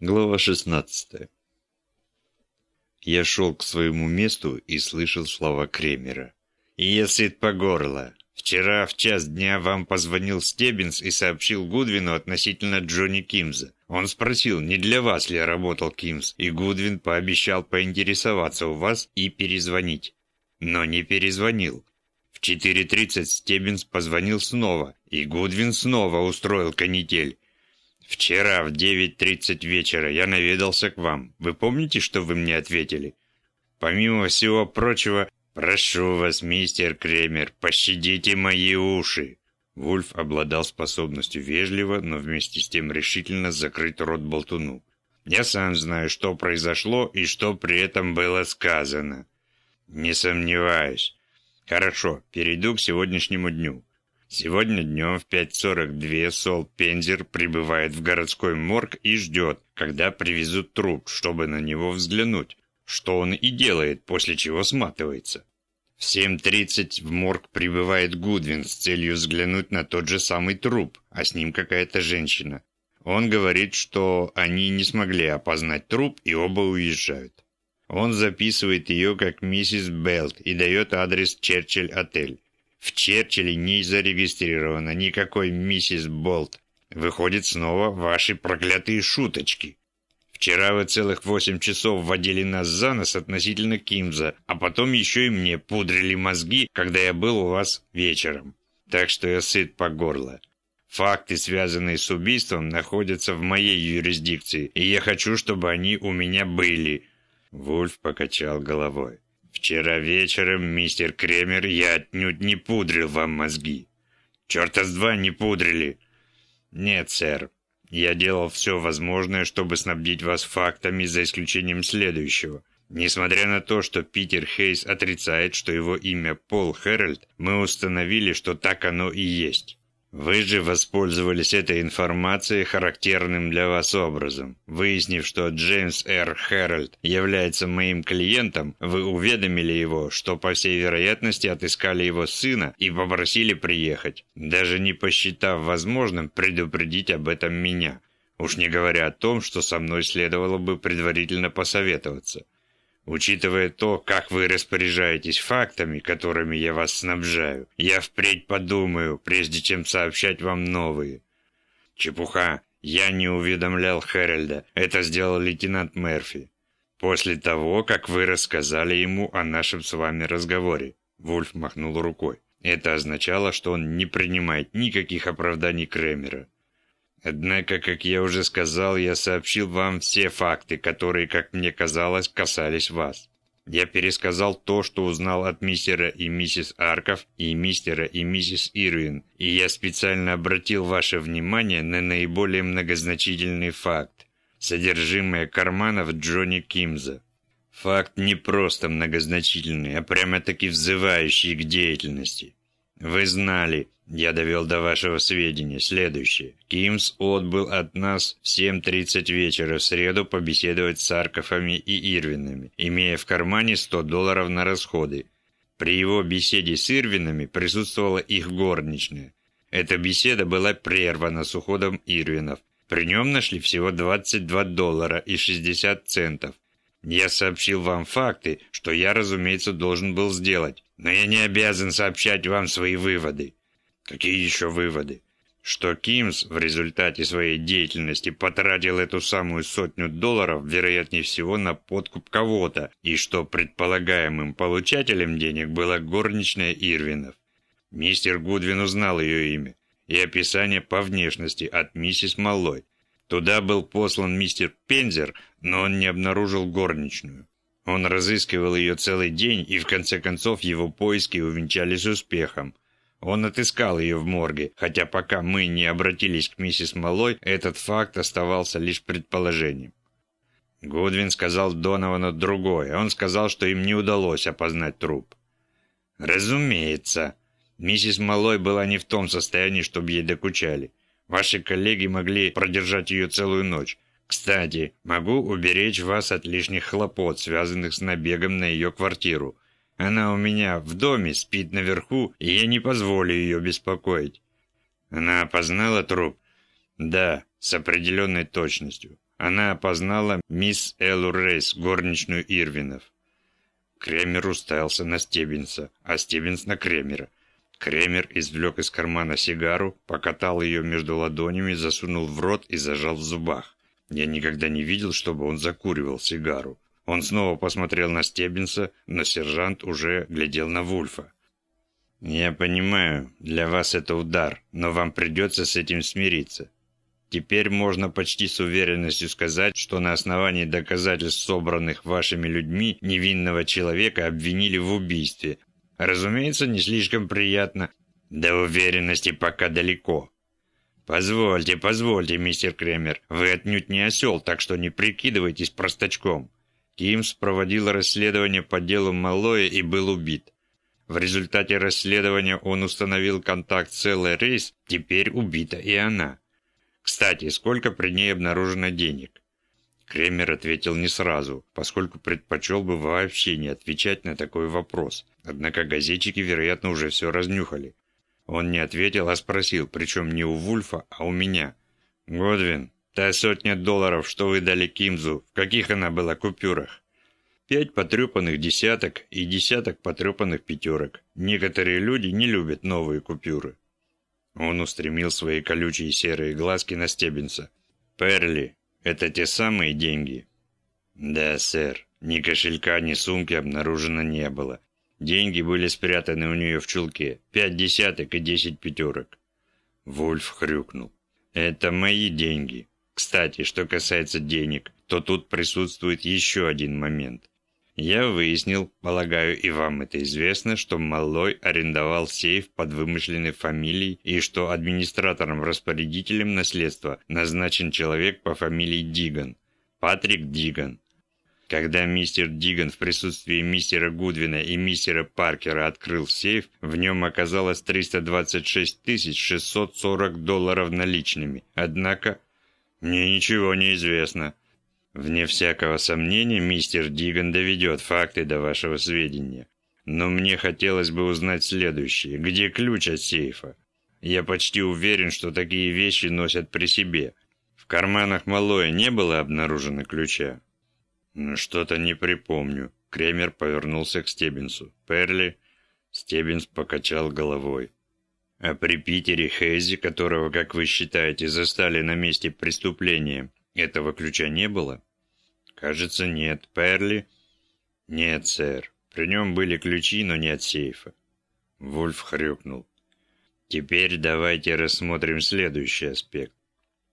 Глава 16. Я шел к своему месту и слышал слова Кремера. «И я сыт по горло. Вчера в час дня вам позвонил Стеббинс и сообщил Гудвину относительно Джонни Кимза. Он спросил, не для вас ли работал Кимс, и Гудвин пообещал поинтересоваться у вас и перезвонить. Но не перезвонил. В 4.30 Стеббинс позвонил снова, и Гудвин снова устроил канитель. «Вчера в 9.30 вечера я наведался к вам. Вы помните, что вы мне ответили?» «Помимо всего прочего, прошу вас, мистер Кремер, пощадите мои уши». Вульф обладал способностью вежливо, но вместе с тем решительно закрыть рот болтуну. «Я сам знаю, что произошло и что при этом было сказано». «Не сомневаюсь». «Хорошо, перейду к сегодняшнему дню. Сегодня днем в 5.42 Сол Пензер прибывает в городской морг и ждет, когда привезут труп, чтобы на него взглянуть, что он и делает, после чего сматывается. В 7.30 в морг прибывает Гудвин с целью взглянуть на тот же самый труп, а с ним какая-то женщина. Он говорит, что они не смогли опознать труп и оба уезжают. Он записывает ее как миссис Белт и дает адрес Черчилль-отель. В Черчилле не зарегистрировано никакой миссис Болт. Выходит снова ваши проклятые шуточки. Вчера вы целых восемь часов водили нас за нос относительно Кимза, а потом еще и мне пудрили мозги, когда я был у вас вечером. Так что я сыт по горло. Факты, связанные с убийством, находятся в моей юрисдикции, и я хочу, чтобы они у меня были». Вульф покачал головой. Вчера вечером, мистер Кремер, я отнюдь не пудрил вам мозги. Черта с два не пудрили. Нет, сэр. Я делал все возможное, чтобы снабдить вас фактами, за исключением следующего. Несмотря на то, что Питер Хейс отрицает, что его имя Пол Хэрольд, мы установили, что так оно и есть. Вы же воспользовались этой информацией характерным для вас образом. Выяснив, что Джеймс Р. Хэрольд является моим клиентом, вы уведомили его, что по всей вероятности отыскали его сына и попросили приехать, даже не посчитав возможным предупредить об этом меня. Уж не говоря о том, что со мной следовало бы предварительно посоветоваться. Учитывая то, как вы распоряжаетесь фактами, которыми я вас снабжаю, я впредь подумаю, прежде чем сообщать вам новые. Чепуха. Я не уведомлял Хэрольда. Это сделал лейтенант Мерфи. После того, как вы рассказали ему о нашем с вами разговоре. Вульф махнул рукой. Это означало, что он не принимает никаких оправданий Кремера. Однако, как я уже сказал, я сообщил вам все факты, которые, как мне казалось, касались вас. Я пересказал то, что узнал от мистера и миссис Арков и мистера и миссис Ирвин, и я специально обратил ваше внимание на наиболее многозначительный факт – содержимое карманов Джонни Кимза. Факт не просто многозначительный, а прямо-таки взывающий к деятельности. Вы знали, я довел до вашего сведения следующее. Кимс отбыл от нас в 7.30 вечера в среду побеседовать с Аркофами и Ирвинами, имея в кармане 100 долларов на расходы. При его беседе с Ирвинами присутствовала их горничная. Эта беседа была прервана с уходом Ирвинов. При нем нашли всего 22 доллара и 60 центов. Я сообщил вам факты, что я, разумеется, должен был сделать, но я не обязан сообщать вам свои выводы. Какие еще выводы? Что Кимс в результате своей деятельности потратил эту самую сотню долларов, вероятнее всего, на подкуп кого-то, и что предполагаемым получателем денег была горничная Ирвинов. Мистер Гудвин узнал ее имя и описание по внешности от миссис Маллой. Туда был послан мистер Пензер, но он не обнаружил горничную. Он разыскивал ее целый день, и в конце концов его поиски увенчались успехом. Он отыскал ее в морге, хотя пока мы не обратились к миссис Малой, этот факт оставался лишь предположением. Гудвин сказал Доновану другое. Он сказал, что им не удалось опознать труп. «Разумеется. Миссис Малой была не в том состоянии, чтобы ей докучали. Ваши коллеги могли продержать ее целую ночь. Кстати, могу уберечь вас от лишних хлопот, связанных с набегом на ее квартиру. Она у меня в доме спит наверху, и я не позволю ее беспокоить. Она опознала труп? Да, с определенной точностью. Она опознала мисс Эллу Рейс, горничную Ирвинов. Кремер уставился на Стеббинса, а Стеббинс на Кремера. Кремер извлек из кармана сигару, покатал ее между ладонями, засунул в рот и зажал в зубах. Я никогда не видел, чтобы он закуривал сигару. Он снова посмотрел на Стеббинса, но сержант уже глядел на Вульфа. «Я понимаю, для вас это удар, но вам придется с этим смириться. Теперь можно почти с уверенностью сказать, что на основании доказательств, собранных вашими людьми, невинного человека обвинили в убийстве, Разумеется, не слишком приятно. До уверенности пока далеко. Позвольте, позвольте, мистер Кремер, вы отнюдь не осел, так что не прикидывайтесь простачком. Кимс проводил расследование по делу Малоя и был убит. В результате расследования он установил контакт с Эллой Рейс, теперь убита и она. Кстати, сколько при ней обнаружено денег? Кремер ответил не сразу, поскольку предпочел бы вообще не отвечать на такой вопрос. Однако газетчики, вероятно, уже все разнюхали. Он не ответил, а спросил, причем не у Вульфа, а у меня. «Годвин, та сотня долларов, что вы дали Кимзу, в каких она была купюрах?» Пять потрепанных десяток и десяток потрепанных пятерок. Некоторые люди не любят новые купюры. Он устремил свои колючие серые глазки на Стеббинса. «Перли, это те самые деньги?» «Да, сэр. Ни кошелька, ни сумки обнаружено не было. Деньги были спрятаны у нее в чулке. Пять десяток и десять пятерок». Вульф хрюкнул. «Это мои деньги. Кстати, что касается денег, то тут присутствует еще один момент. Я выяснил, полагаю, и вам это известно, что Маллой арендовал сейф под вымышленной фамилией и что администратором-распорядителем наследства назначен человек по фамилии Диган. Патрик Диган. Когда мистер Диган в присутствии мистера Гудвина и мистера Паркера открыл сейф, в нем оказалось 326 640 долларов наличными. Однако, мне ничего не известно. Вне всякого сомнения, мистер Диган доведет факты до вашего сведения. Но мне хотелось бы узнать следующее. Где ключ от сейфа? Я почти уверен, что такие вещи носят при себе. В карманах Малоя не было обнаружено ключа? Ну, что-то не припомню. Кремер повернулся к Стеббинсу. Перли? Стеббинс покачал головой. А при Питере Хейзи, которого, как вы считаете, застали на месте преступления, этого ключа не было? Кажется, нет. Перли? Нет, сэр. При нем были ключи, но не от сейфа. Вульф хрюкнул. Теперь давайте рассмотрим следующий аспект.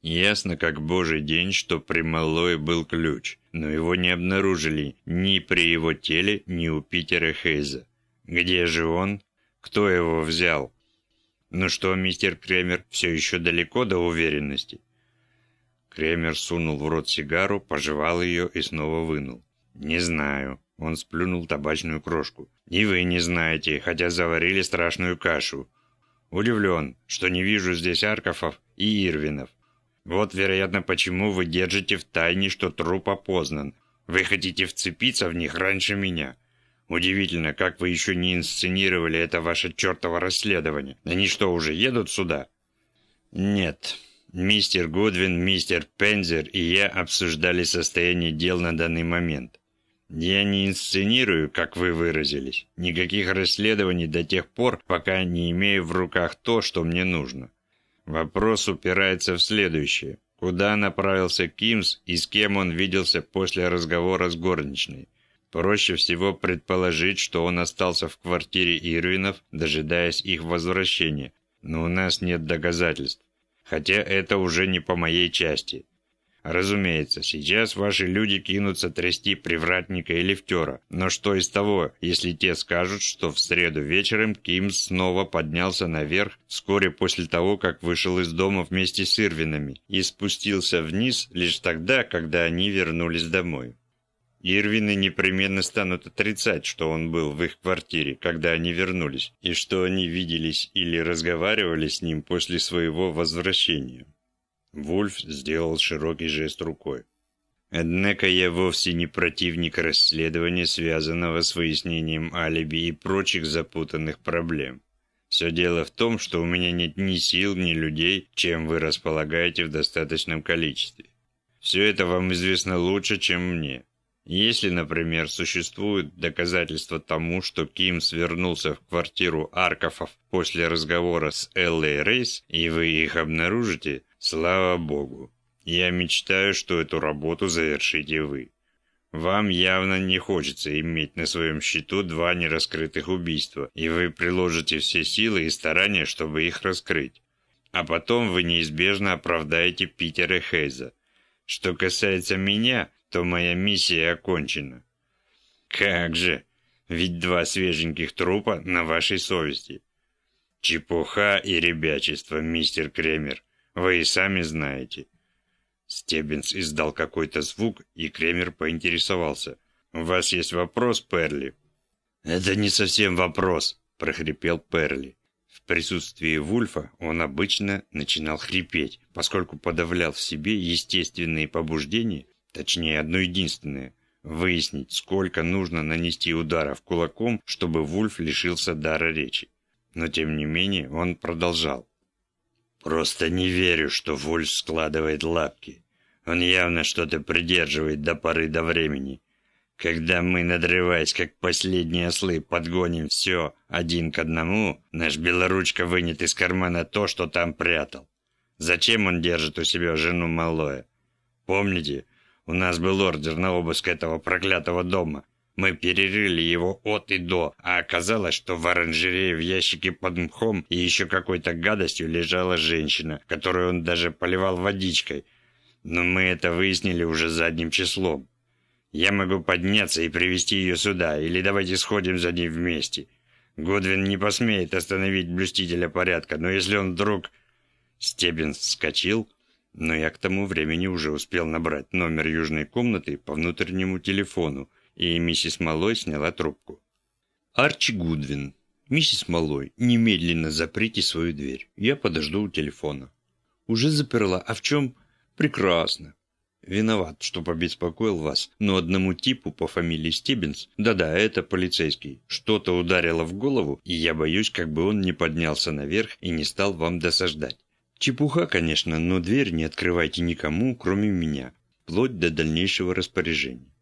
Ясно как божий день, что при Маллое был ключ, но его не обнаружили ни при его теле, ни у Питера Хейза. Где же он? Кто его взял? Ну что, мистер Кремер, все еще далеко до уверенности? Кремер сунул в рот сигару, пожевал ее и снова вынул. «Не знаю». Он сплюнул табачную крошку. «И вы не знаете, хотя заварили страшную кашу. Удивлен, что не вижу здесь Аркофов и Ирвинов. Вот, вероятно, почему вы держите в тайне, что труп опознан. Вы хотите вцепиться в них раньше меня. Удивительно, как вы еще не инсценировали это ваше чертово расследование. Они что, уже едут сюда?» «Нет», Мистер Гудвин, мистер Пензер и я обсуждали состояние дел на данный момент. Я не инсценирую, как вы выразились, никаких расследований до тех пор, пока не имею в руках то, что мне нужно. Вопрос упирается в следующее. Куда направился Кимс и с кем он виделся после разговора с горничной? Проще всего предположить, что он остался в квартире Ирвинов, дожидаясь их возвращения, но у нас нет доказательств хотя это уже не по моей части. Разумеется, сейчас ваши люди кинутся трясти привратника и лифтера, но что из того, если те скажут, что в среду вечером Ким снова поднялся наверх вскоре после того, как вышел из дома вместе с Ирвинами и спустился вниз лишь тогда, когда они вернулись домой. Ирвины непременно станут отрицать, что он был в их квартире, когда они вернулись, и что они виделись или разговаривали с ним после своего возвращения. Вульф сделал широкий жест рукой. Однако я вовсе не противник расследования, связанного с выяснением алиби и прочих запутанных проблем. Все дело в том, что у меня нет ни сил, ни людей, чем вы располагаете в достаточном количестве. Все это вам известно лучше, чем мне. Если, например, существуют доказательства тому, что Ким свернулся в квартиру Аркофов после разговора с Эллой Рейс, и вы их обнаружите, слава богу. Я мечтаю, что эту работу завершите вы. Вам явно не хочется иметь на своем счету два нераскрытых убийства, и вы приложите все силы и старания, чтобы их раскрыть. А потом вы неизбежно оправдаете Питера Хейза. Что касается меня, то моя миссия окончена. Как же, ведь два свеженьких трупа на вашей совести. Чепуха и ребячество, мистер Кремер, вы и сами знаете. Стеббинс издал какой-то звук, и Кремер поинтересовался. «У вас есть вопрос, Перли?» «Это не совсем вопрос», – прохрипел Перли. В присутствии Вульфа он обычно начинал хрипеть, поскольку подавлял в себе естественные побуждения, точнее одно единственное – выяснить, сколько нужно нанести ударов кулаком, чтобы Вульф лишился дара речи. Но тем не менее он продолжал. «Просто не верю, что Вульф складывает лапки. Он явно что-то придерживает до поры до времени. Когда мы, надрываясь, как последние ослы, подгоним все один к одному, наш белоручка вынет из кармана то, что там прятал. Зачем он держит у себя жену малое? Помните, у нас был ордер на обыск этого проклятого дома. Мы перерыли его от и до, а оказалось, что в оранжерее в ящике под мхом и еще какой-то гадостью лежала женщина, которую он даже поливал водичкой. Но мы это выяснили уже задним числом. Я могу подняться и привести ее сюда, или давайте сходим за ней вместе. Годвин не посмеет остановить блюстителя порядка, но если он вдруг...» Стебен вскочил, но я к тому времени уже успел набрать номер южной комнаты по внутреннему телефону, и миссис Малой сняла трубку. «Арчи Гудвин. Миссис Малой, немедленно заприте свою дверь. Я подожду у телефона». «Уже заперла. А в чем?» «Прекрасно. Виноват, что побеспокоил вас, но одному типу по фамилии Стеббинс, да-да, это полицейский, что-то ударило в голову, и я боюсь, как бы он не поднялся наверх и не стал вам досаждать. Чепуха, конечно, но дверь не открывайте никому, кроме меня, вплоть до дальнейшего распоряжения.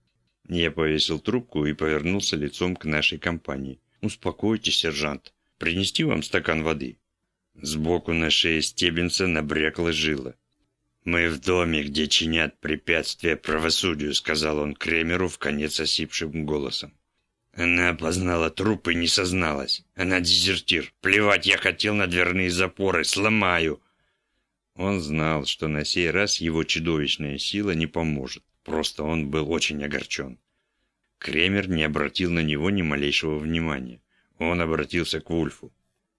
Я повесил трубку и повернулся лицом к нашей компании. «Успокойтесь, сержант. Принести вам стакан воды?» Сбоку на шее Стеббинса набрякла жила. «Мы в доме, где чинят препятствия правосудию», — сказал он Кремеру в конец осипшим голосом. Она опознала труп и не созналась. Она дезертир. Плевать я хотел на дверные запоры. Сломаю. Он знал, что на сей раз его чудовищная сила не поможет. Просто он был очень огорчен. Кремер не обратил на него ни малейшего внимания. Он обратился к Вульфу.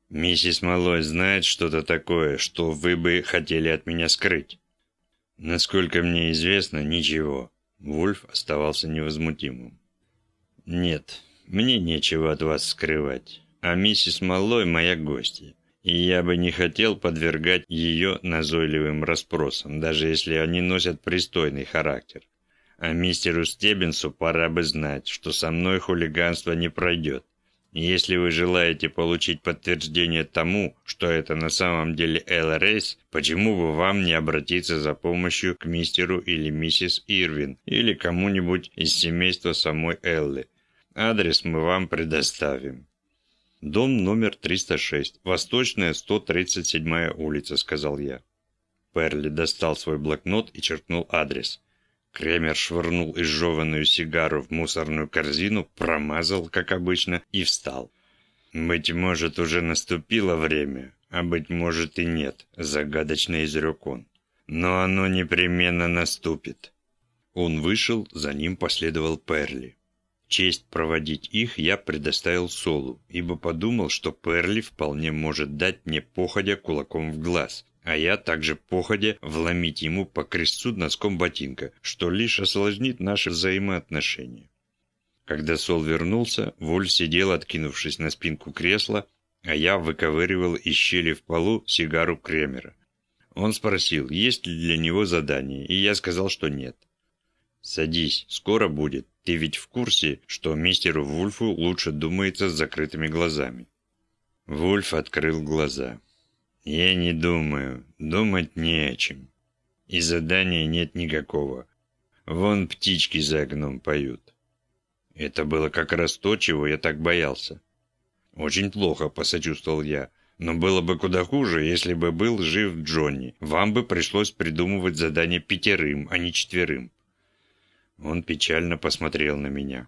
«Миссис Малой знает что-то такое, что вы бы хотели от меня скрыть?» Насколько мне известно, ничего. Вульф оставался невозмутимым. Нет, мне нечего от вас скрывать. А миссис Маллой моя гостья. И я бы не хотел подвергать ее назойливым расспросам, даже если они носят пристойный характер. А мистеру Стеббинсу пора бы знать, что со мной хулиганство не пройдет. Если вы желаете получить подтверждение тому, что это на самом деле Эл Рейс, почему бы вам не обратиться за помощью к мистеру или миссис Ирвин или кому-нибудь из семейства самой Эллы? Адрес мы вам предоставим. Дом номер 306, Восточная 137 улица, сказал я. Перли достал свой блокнот и черкнул адрес. Кремер швырнул изжеванную сигару в мусорную корзину, промазал, как обычно, и встал. «Быть может, уже наступило время, а быть может и нет», – загадочно изрек он. «Но оно непременно наступит». Он вышел, за ним последовал Перли. Честь проводить их я предоставил Солу, ибо подумал, что Перли вполне может дать мне походя кулаком в глаз, а я также походя вломить ему по крестцу носком ботинка, что лишь осложнит наши взаимоотношения. Когда Сол вернулся, Воль сидел, откинувшись на спинку кресла, а я выковыривал из щели в полу сигару Кремера. Он спросил, есть ли для него задание, и я сказал, что нет. «Садись, скоро будет. Ты ведь в курсе, что мистеру Вульфу лучше думается с закрытыми глазами?» Вульф открыл глаза. «Я не думаю. Думать не о чем». и задания нет никакого. Вон птички за окном поют. Это было как раз то, чего я так боялся. Очень плохо, посочувствовал я. Но было бы куда хуже, если бы был жив Джонни. Вам бы пришлось придумывать задание пятерым, а не четверым. Он печально посмотрел на меня.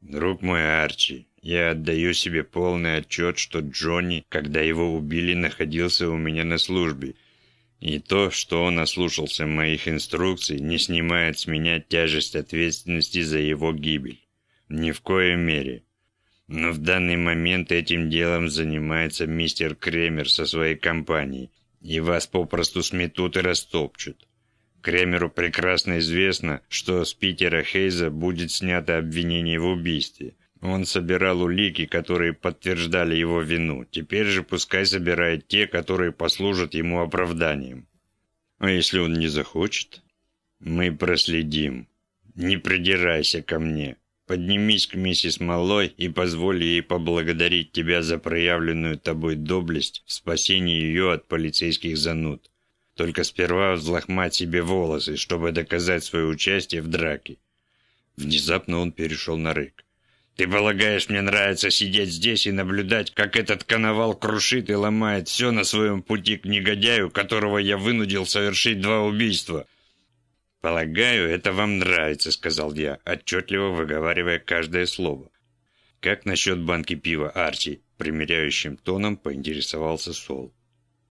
«Друг мой Арчи, я отдаю себе полный отчет, что Джонни, когда его убили, находился у меня на службе. И то, что он ослушался моих инструкций, не снимает с меня тяжесть ответственности за его гибель. Ни в коей мере. Но в данный момент этим делом занимается мистер Кремер со своей компанией, и вас попросту сметут и растопчут. Кремеру прекрасно известно, что с Питера Хейза будет снято обвинение в убийстве. Он собирал улики, которые подтверждали его вину. Теперь же пускай собирает те, которые послужат ему оправданием. А если он не захочет? Мы проследим. Не придирайся ко мне. Поднимись к миссис Малой и позволь ей поблагодарить тебя за проявленную тобой доблесть в спасении ее от полицейских зануд. Только сперва взлохмать себе волосы, чтобы доказать свое участие в драке. Внезапно он перешел на рык. «Ты полагаешь, мне нравится сидеть здесь и наблюдать, как этот коновал крушит и ломает все на своем пути к негодяю, которого я вынудил совершить два убийства?» «Полагаю, это вам нравится», — сказал я, отчетливо выговаривая каждое слово. «Как насчет банки пива, Арчи?» — примиряющим тоном поинтересовался Сол.